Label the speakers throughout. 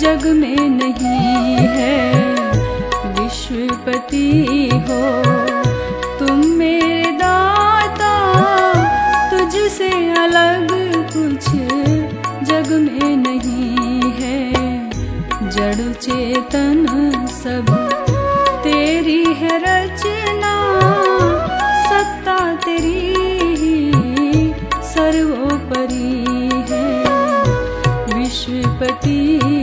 Speaker 1: जग में नहीं है। विश्वपति हो तुम मेरे दाता, तुझसे अलग कुछ जग में नहीं है। जड़ चेतन सब तेरी है रचना, सत्ता तेरी ही सर्वोपरि है। विश्वपति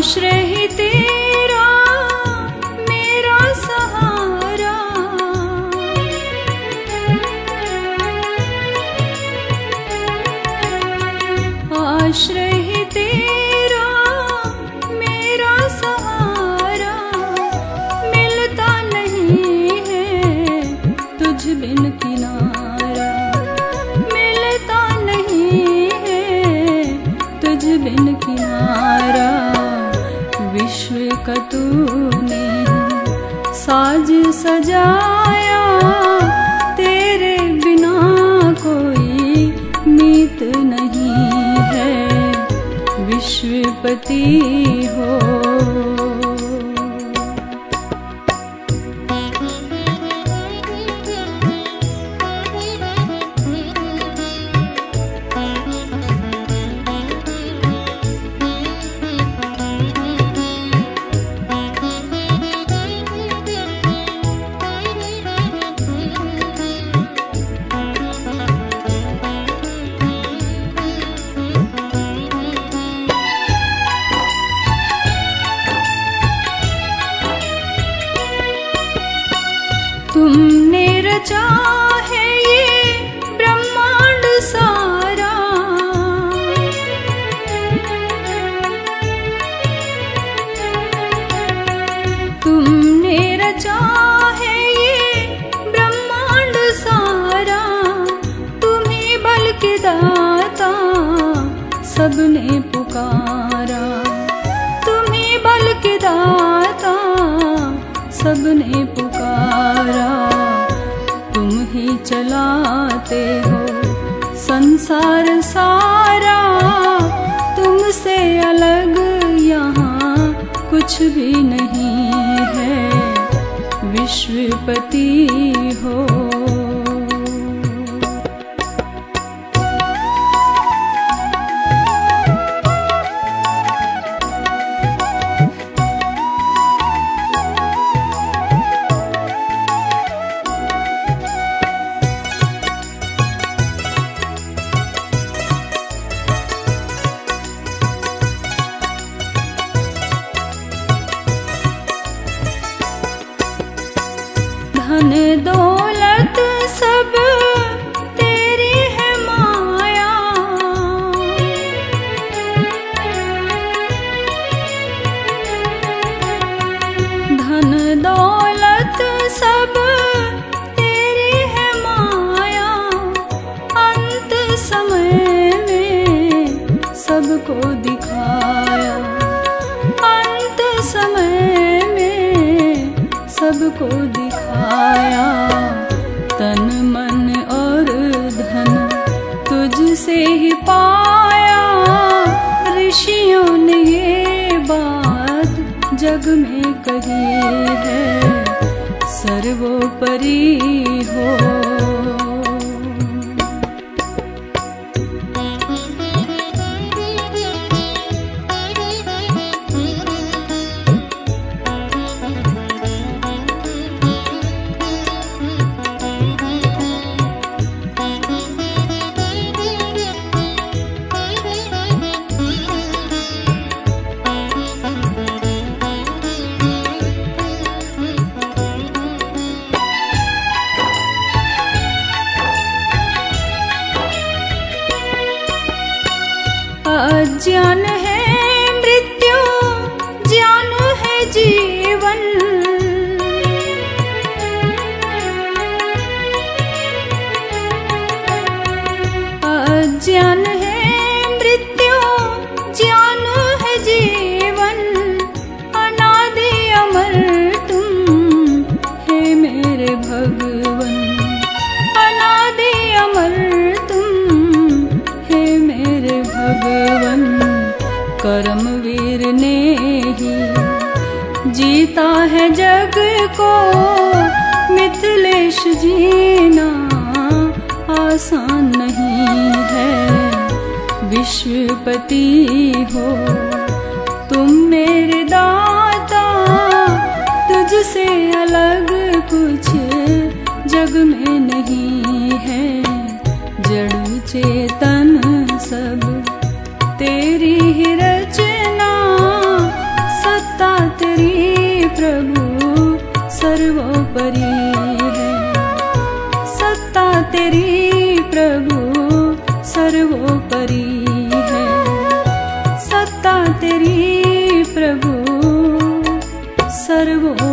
Speaker 1: आश्रय साज सजाया तेरे बिना कोई मीत नहीं है। विश्वपति हो। रचा है ये ब्रह्मांड सारा। तुमने रचा है ये ब्रह्मांड सारा। तुम्ही बल के दाता सबने पुकारा। तुम्ही बल के दाता सबने पुकारा। ही चलाते हो। संसार सारा तुमसे अलग यहाँ कुछ भी नहीं है। विश्वपति हो धन दौलत सब तेरी है माया। धन दौलत सब तेरी है माया। अंत समय में सबको दिखाया। अंत समय में सबको दिखाया। तन, मन और धन तुझसे ही पाया। ऋषियों ने ये बात जग में कही है। सर्वोपरि हो अज्ञान है मृत्यु ज्ञान है जीवन। अज्ञान जीता है जग को, मिथिलेश जीना आसान नहीं है। विश्वपति हो तुम मेरे दाता, तुझसे अलग कुछ जग में नहीं है। जड़ चेतन सब तेरी ही तेरी प्रभु सर्वो